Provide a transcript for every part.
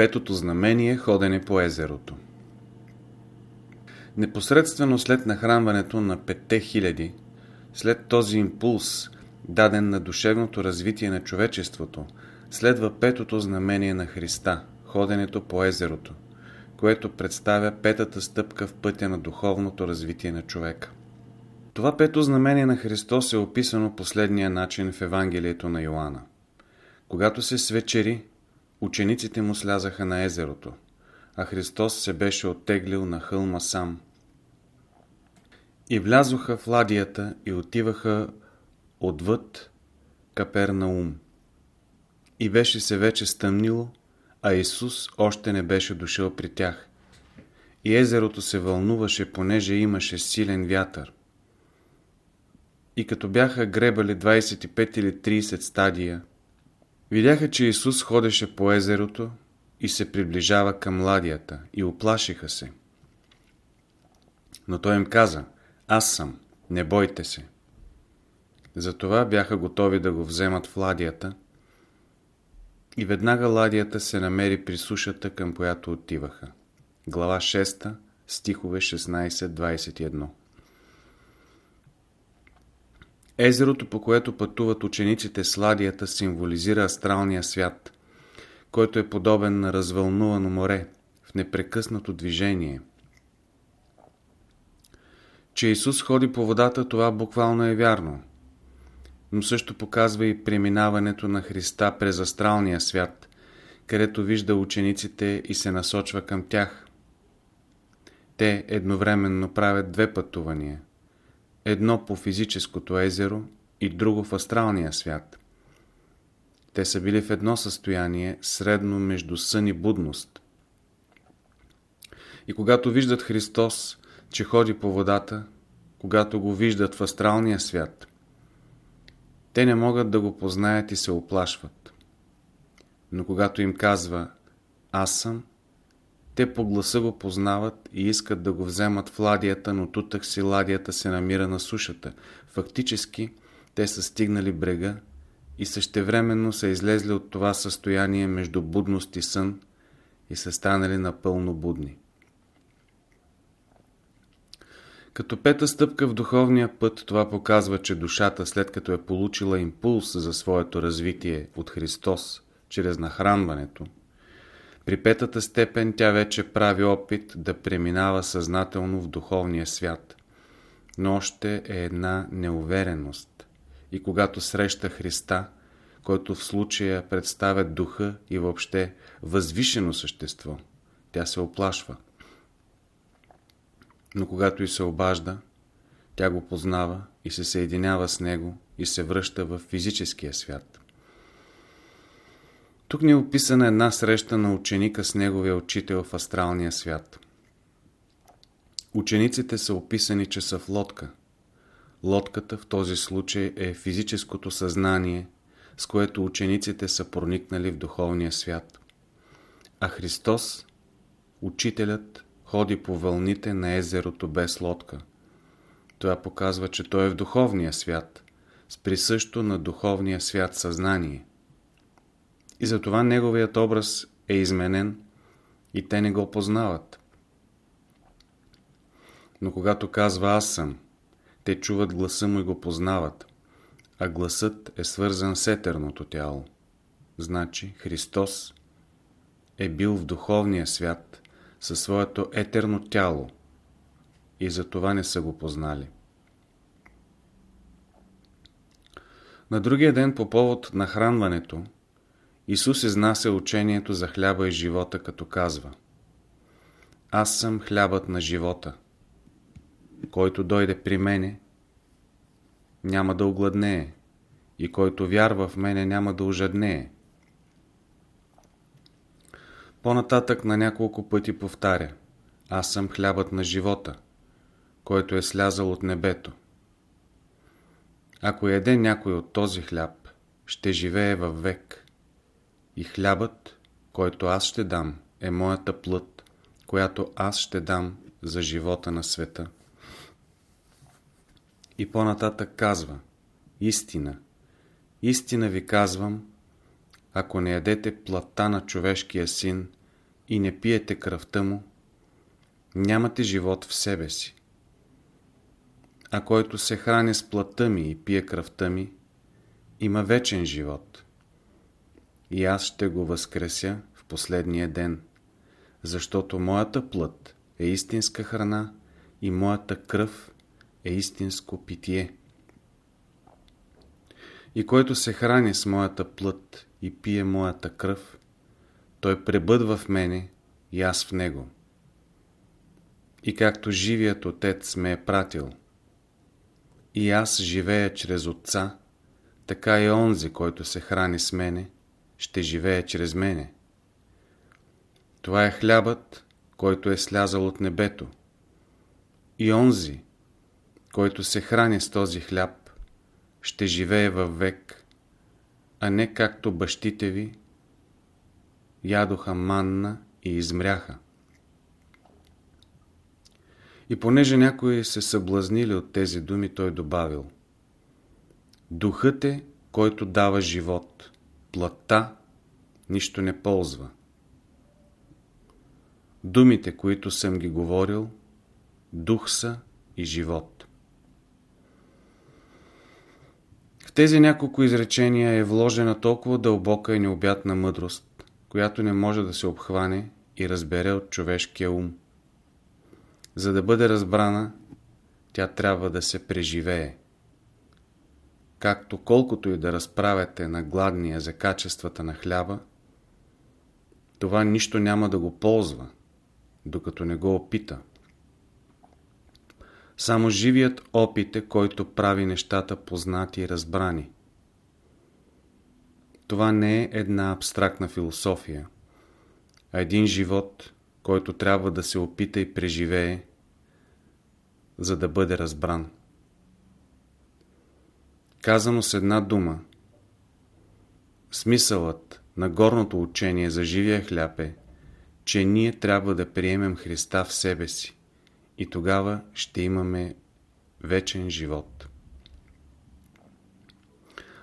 Петото знамение – ходене по езерото Непосредствено след нахранването на петте хиляди, след този импулс, даден на душевното развитие на човечеството, следва петото знамение на Христа – ходенето по езерото, което представя петата стъпка в пътя на духовното развитие на човека. Това пето знамение на Христос е описано последния начин в Евангелието на Йоанна. Когато се свечери, учениците му слязаха на езерото, а Христос се беше оттеглил на хълма сам. И влязоха в ладията и отиваха отвъд Капернаум. И беше се вече стъмнило, а Исус още не беше дошъл при тях. И езерото се вълнуваше, понеже имаше силен вятър. И като бяха гребали 25 или 30 стадия, видяха, че Исус ходеше по езерото и се приближава към ладията и оплашиха се. Но той им каза, аз съм, не бойте се. Затова бяха готови да го вземат в ладията, и веднага ладията се намери при сушата, към която отиваха. Глава 6, стихове 16-21 Езерото, по което пътуват учениците с ладията, символизира астралния свят, който е подобен на развълнувано море, в непрекъснато движение. Че Исус ходи по водата, това буквално е вярно – но също показва и преминаването на Христа през астралния свят, където вижда учениците и се насочва към тях. Те едновременно правят две пътувания. Едно по физическото езеро и друго в астралния свят. Те са били в едно състояние, средно между сън и будност. И когато виждат Христос, че ходи по водата, когато го виждат в астралния свят, те не могат да го познаят и се оплашват. Но когато им казва «Аз съм», те по гласа го познават и искат да го вземат в ладията, но тутък си ладията се намира на сушата. Фактически, те са стигнали брега и същевременно са излезли от това състояние между будност и сън и са станали напълно будни. Като пета стъпка в духовния път, това показва, че душата, след като е получила импулс за своето развитие от Христос, чрез нахранването, при петата степен тя вече прави опит да преминава съзнателно в духовния свят. Но още е една неувереност. И когато среща Христа, който в случая представя духа и въобще възвишено същество, тя се оплашва но когато и се обажда, тя го познава и се съединява с него и се връща в физическия свят. Тук ни е описана една среща на ученика с неговия учител в астралния свят. Учениците са описани, че са в лодка. Лодката в този случай е физическото съзнание, с което учениците са проникнали в духовния свят. А Христос, учителят, ходи по вълните на езерото без лодка. Това показва, че той е в духовния свят, с присъщо на духовния свят съзнание. И затова неговият образ е изменен и те не го познават. Но когато казва аз съм, те чуват гласа му и го познават, а гласът е свързан с етерното тяло. Значи Христос е бил в духовния свят, със своето етерно тяло и за това не са го познали. На другия ден по повод на хранването Исус изнася учението за хляба и живота, като казва Аз съм хлябът на живота. Който дойде при мене, няма да огладнее, и който вярва в мене, няма да ожаднее. По-нататък на няколко пъти повтаря Аз съм хлябът на живота, който е слязал от небето. Ако яде някой от този хляб, ще живее във век. И хлябът, който аз ще дам, е моята плът, която аз ще дам за живота на света. И по-нататък казва Истина, истина ви казвам, ако не ядете плътта на човешкия син, и не пиете кръвта му, нямате живот в себе си. А който се храни с плътта ми и пие кръвта ми, има вечен живот. И аз ще го възкреся в последния ден, защото моята плът е истинска храна и моята кръв е истинско питие. И който се храни с моята плът и пие моята кръв, той пребъдва в мене и аз в него. И както живият Отец ме е пратил, и аз живея чрез Отца, така и онзи, който се храни с мене, ще живее чрез мене. Това е хлябът, който е слязал от небето. И онзи, който се храни с този хляб, ще живее във век, а не както бащите ви ядоха манна и измряха. И понеже някои се съблазнили от тези думи, той добавил Духът е, който дава живот, плътта нищо не ползва. Думите, които съм ги говорил, дух са и живот. В тези няколко изречения е вложена толкова дълбока и необятна мъдрост, която не може да се обхване и разбере от човешкия ум. За да бъде разбрана, тя трябва да се преживее. Както колкото и да разправяте на гладния за качествата на хляба, това нищо няма да го ползва, докато не го опита. Само живият опит е, който прави нещата познати и разбрани. Това не е една абстрактна философия, а един живот, който трябва да се опита и преживее, за да бъде разбран. Казано с една дума, смисълът на горното учение за живия хляб е, че ние трябва да приемем Христа в себе си и тогава ще имаме вечен живот.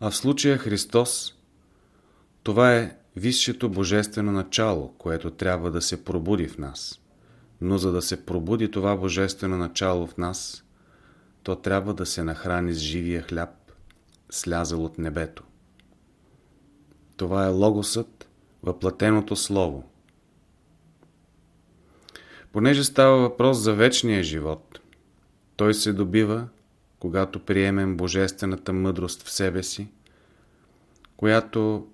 А в случая Христос, това е висшето божествено начало, което трябва да се пробуди в нас. Но за да се пробуди това божествено начало в нас, то трябва да се нахрани с живия хляб, слязал от небето. Това е логосът, въплатеното слово. Понеже става въпрос за вечния живот, той се добива, когато приемем божествената мъдрост в себе си, която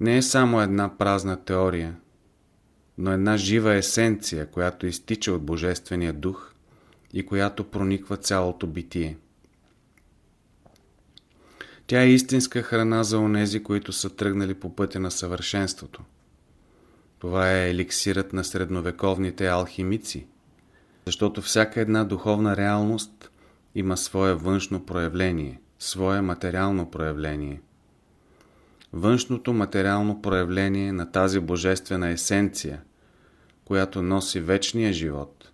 не е само една празна теория, но една жива есенция, която изтича от Божествения дух и която прониква цялото битие. Тя е истинска храна за онези, които са тръгнали по пътя на съвършенството. Това е еликсирът на средновековните алхимици, защото всяка една духовна реалност има свое външно проявление, свое материално проявление. Външното материално проявление на тази божествена есенция, която носи вечния живот,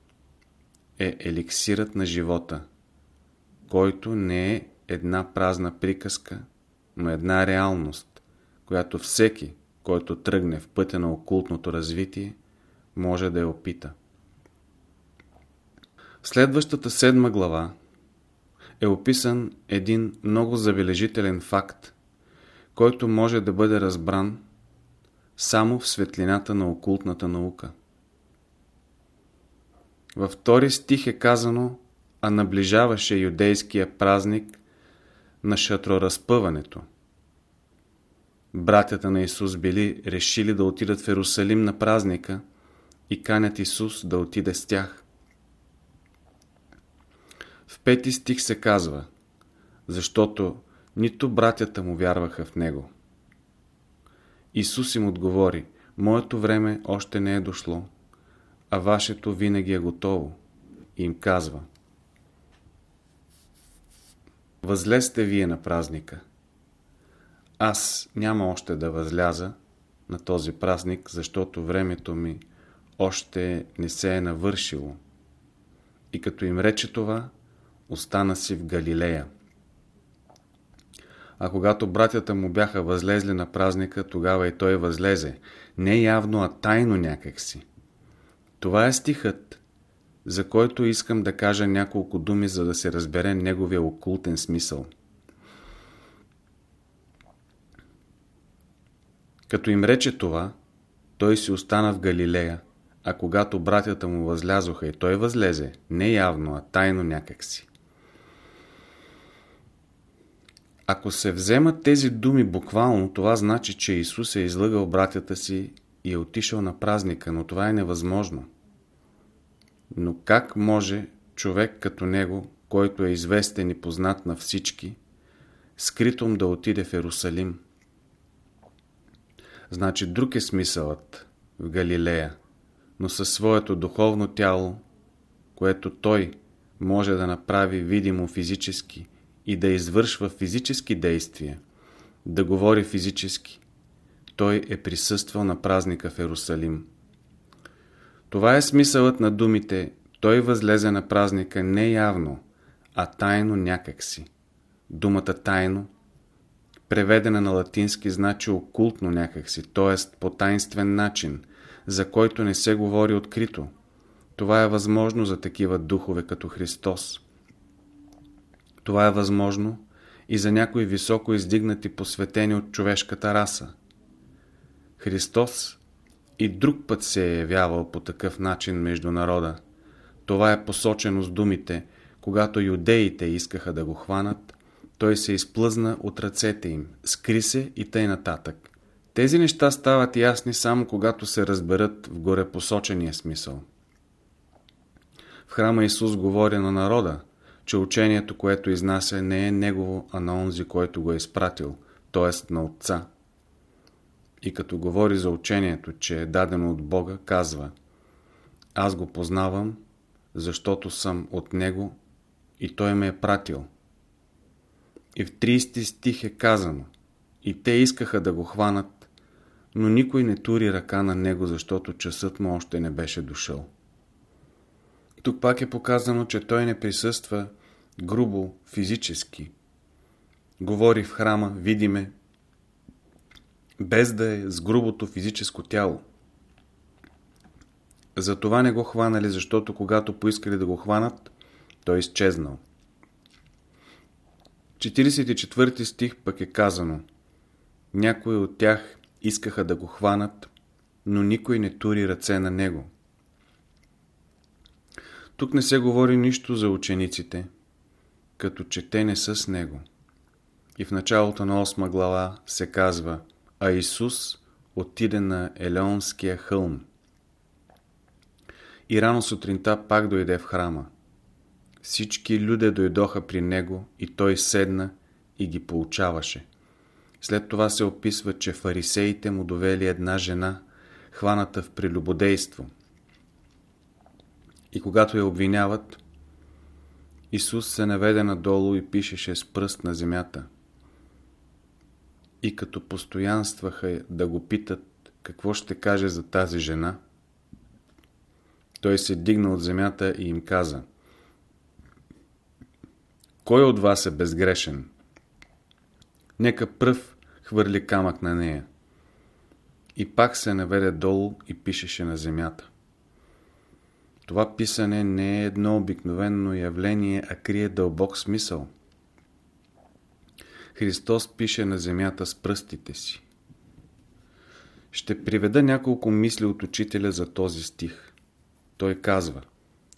е еликсирът на живота, който не е една празна приказка, но една реалност, която всеки, който тръгне в пътя на окултното развитие, може да я опита. Следващата седма глава е описан един много забележителен факт, който може да бъде разбран само в светлината на окултната наука. Във втори стих е казано, а наближаваше юдейския празник на шатроразпъването. Братята на Исус били решили да отидат в Ерусалим на празника и канят Исус да отиде с тях. В пети стих се казва, защото нито братята му вярваха в него. Исус им отговори, моето време още не е дошло, а вашето винаги е готово. И им казва, Възлезте вие на празника. Аз няма още да възляза на този празник, защото времето ми още не се е навършило. И като им рече това, остана си в Галилея. а когато братята му бяха възлезли на празника, тогава и той възлезе. Не явно, а тайно някакси. Това е стихът, за който искам да кажа няколко думи, за да се разбере неговия окултен смисъл. Като им рече това, той си остана в Галилея, а когато братята му възлязоха и той възлезе, не явно, а тайно някакси. Ако се вземат тези думи буквално, това значи, че Исус е излъгал братята си и е отишъл на празника, но това е невъзможно. Но как може човек като него, който е известен и познат на всички, скритом да отиде в Ерусалим? Значи друг е смисълът в Галилея, но със своето духовно тяло, което той може да направи видимо физически и да извършва физически действия, да говори физически, той е присъствал на празника в Ерусалим. Това е смисълът на думите «Той възлезе на празника не явно, а тайно някакси». Думата «тайно» преведена на латински значи окултно някакси, т.е. по тайнствен начин, за който не се говори открито. Това е възможно за такива духове като Христос. Това е възможно и за някои високо издигнати посветени от човешката раса. Христос и друг път се е явявал по такъв начин между народа. Това е посочено с думите, когато юдеите искаха да го хванат, той се изплъзна от ръцете им, скри се и тъй нататък. Тези неща стават ясни само когато се разберат в горепосочения смисъл. В храма Исус говори на народа, че учението, което изнася, не е негово, а на онзи, който го е изпратил, т.е. на Отца. И като говори за учението, че е дадено от Бога, казва Аз го познавам, защото съм от Него и Той ме е пратил. И в 30 стих е казано И те искаха да го хванат, но никой не тури ръка на него, защото часът му още не беше дошъл. Тук пак е показано, че той не присъства грубо, физически. Говори в храма, видиме, без да е с грубото физическо тяло. Затова не го хванали, защото когато поискали да го хванат, той изчезнал. 44 стих пък е казано Някои от тях искаха да го хванат, но никой не тури ръце на него. Тук не се говори нищо за учениците, като че те не са с него. И в началото на 8 глава се казва А Исус отиде на Елеонския хълм. И рано сутринта пак дойде в храма. Всички люди дойдоха при него и той седна и ги получаваше. След това се описва, че фарисеите му довели една жена, хваната в прелюбодейство. И когато я обвиняват, Исус се наведе надолу и пишеше с пръст на земята. И като постоянстваха да го питат какво ще каже за тази жена, той се дигна от земята и им каза Кой от вас е безгрешен? Нека пръв хвърли камък на нея. И пак се наведе долу и пишеше на земята. Това писане не е едно обикновено явление, а крие дълбок смисъл. Христос пише на земята с пръстите си. Ще приведа няколко мисли от учителя за този стих. Той казва,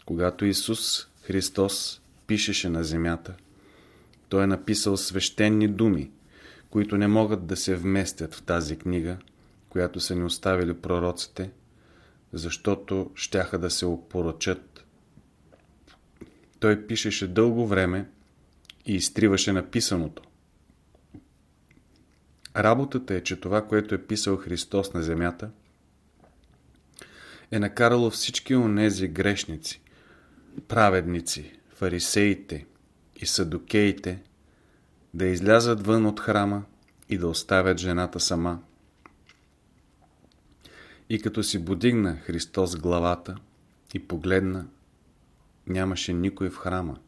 когато Исус Христос пишеше на земята, Той е написал свещени думи, които не могат да се вместят в тази книга, която са ни оставили пророците – защото щяха да се опорочат. Той пишеше дълго време и изтриваше написаното. Работата е, че това, което е писал Христос на земята, е накарало всички онези грешници, праведници, фарисеите и садокеите да излязат вън от храма и да оставят жената сама. И като си бодигна Христос главата и погледна, нямаше никой в храма.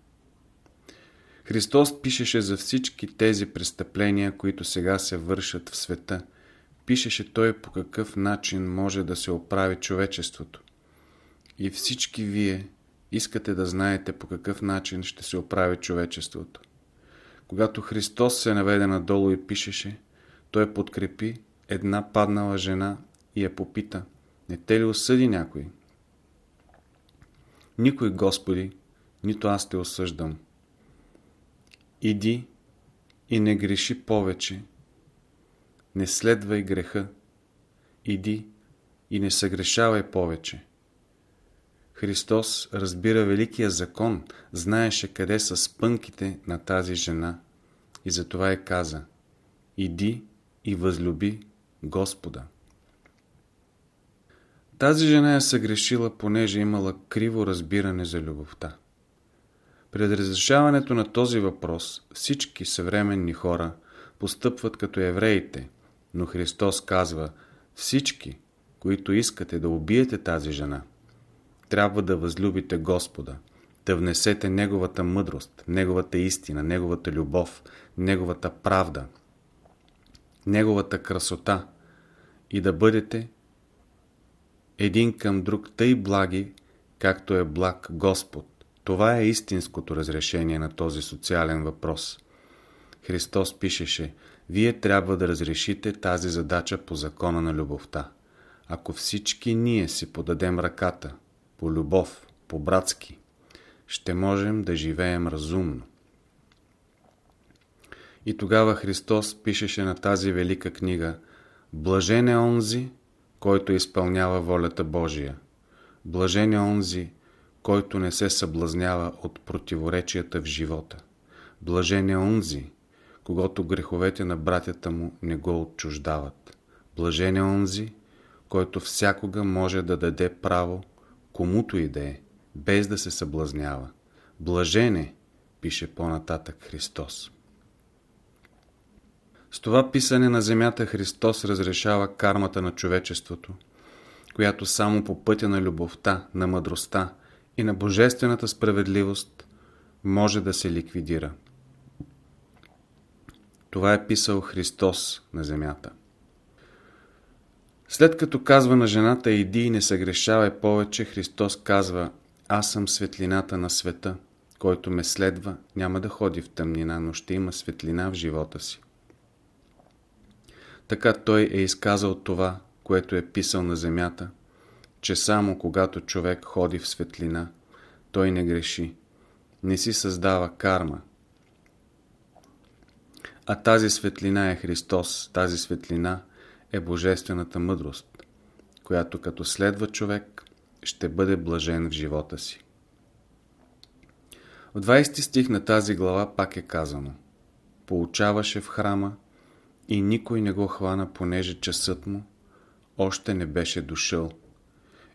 Христос пишеше за всички тези престъпления, които сега се вършат в света. Пишеше Той по какъв начин може да се оправи човечеството. И всички вие искате да знаете по какъв начин ще се оправи човечеството. Когато Христос се наведе надолу и пишеше, Той подкрепи една паднала жена и я попита, не те ли осъди някой? Никой, Господи, нито аз те осъждам. Иди и не греши повече. Не следвай греха. Иди и не съгрешавай повече. Христос разбира великия закон, знаеше къде са спънките на тази жена и затова е каза Иди и възлюби Господа. Тази жена е съгрешила, понеже имала криво разбиране за любовта. Пред разрешаването на този въпрос всички съвременни хора постъпват като евреите, но Христос казва всички, които искате да убиете тази жена, трябва да възлюбите Господа, да внесете Неговата мъдрост, Неговата истина, Неговата любов, Неговата правда, Неговата красота и да бъдете един към друг тъй благи, както е благ Господ. Това е истинското разрешение на този социален въпрос. Христос пишеше, вие трябва да разрешите тази задача по закона на любовта. Ако всички ние си подадем ръката, по любов, по-братски, ще можем да живеем разумно. И тогава Христос пишеше на тази велика книга Блажен е онзи, който изпълнява волята Божия. Блажен е онзи, който не се съблазнява от противоречията в живота. Блажен е онзи, когато греховете на братята му не го отчуждават. Блажен е онзи, който всякога може да даде право комуто и да е, без да се съблазнява. Блажене, пише по-нататък Христос. С това писане на земята Христос разрешава кармата на човечеството, която само по пътя на любовта, на мъдростта и на божествената справедливост може да се ликвидира. Това е писал Христос на земята. След като казва на жената иди и не съгрешавай повече, Христос казва аз съм светлината на света, който ме следва, няма да ходи в тъмнина, но ще има светлина в живота си. Така той е изказал това, което е писал на земята, че само когато човек ходи в светлина, той не греши, не си създава карма. А тази светлина е Христос, тази светлина е Божествената мъдрост, която като следва човек ще бъде блажен в живота си. В 20 стих на тази глава пак е казано Получаваше в храма и никой не го хвана, понеже часът му още не беше дошъл.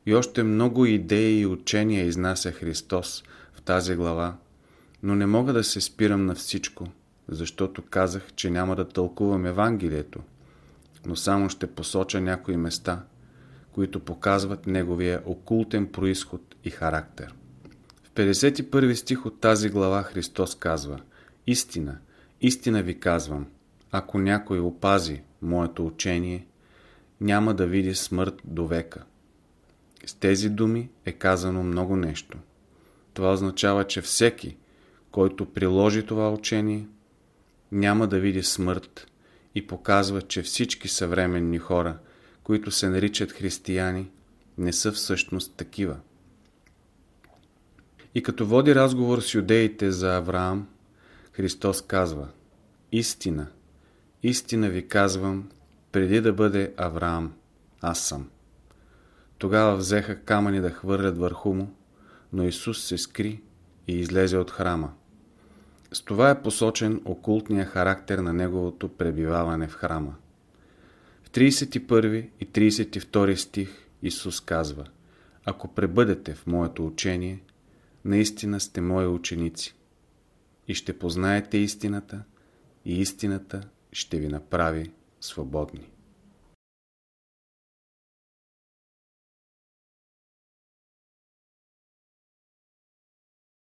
И още много идеи и учения изнася Христос в тази глава, но не мога да се спирам на всичко, защото казах, че няма да тълкувам Евангелието, но само ще посоча някои места, които показват неговия окултен происход и характер. В 51 стих от тази глава Христос казва Истина, истина ви казвам, ако някой опази моето учение, няма да види смърт до века. С тези думи е казано много нещо. Това означава, че всеки, който приложи това учение, няма да види смърт и показва, че всички съвременни хора, които се наричат християни, не са всъщност такива. И като води разговор с юдеите за Авраам, Христос казва Истина, истина ви казвам, преди да бъде Авраам, аз съм. Тогава взеха камъни да хвърлят върху му, но Исус се скри и излезе от храма. С това е посочен окултния характер на неговото пребиваване в храма. В 31 и 32 стих Исус казва Ако пребъдете в моето учение, наистина сте мои ученици и ще познаете истината и истината ще ви направи свободни.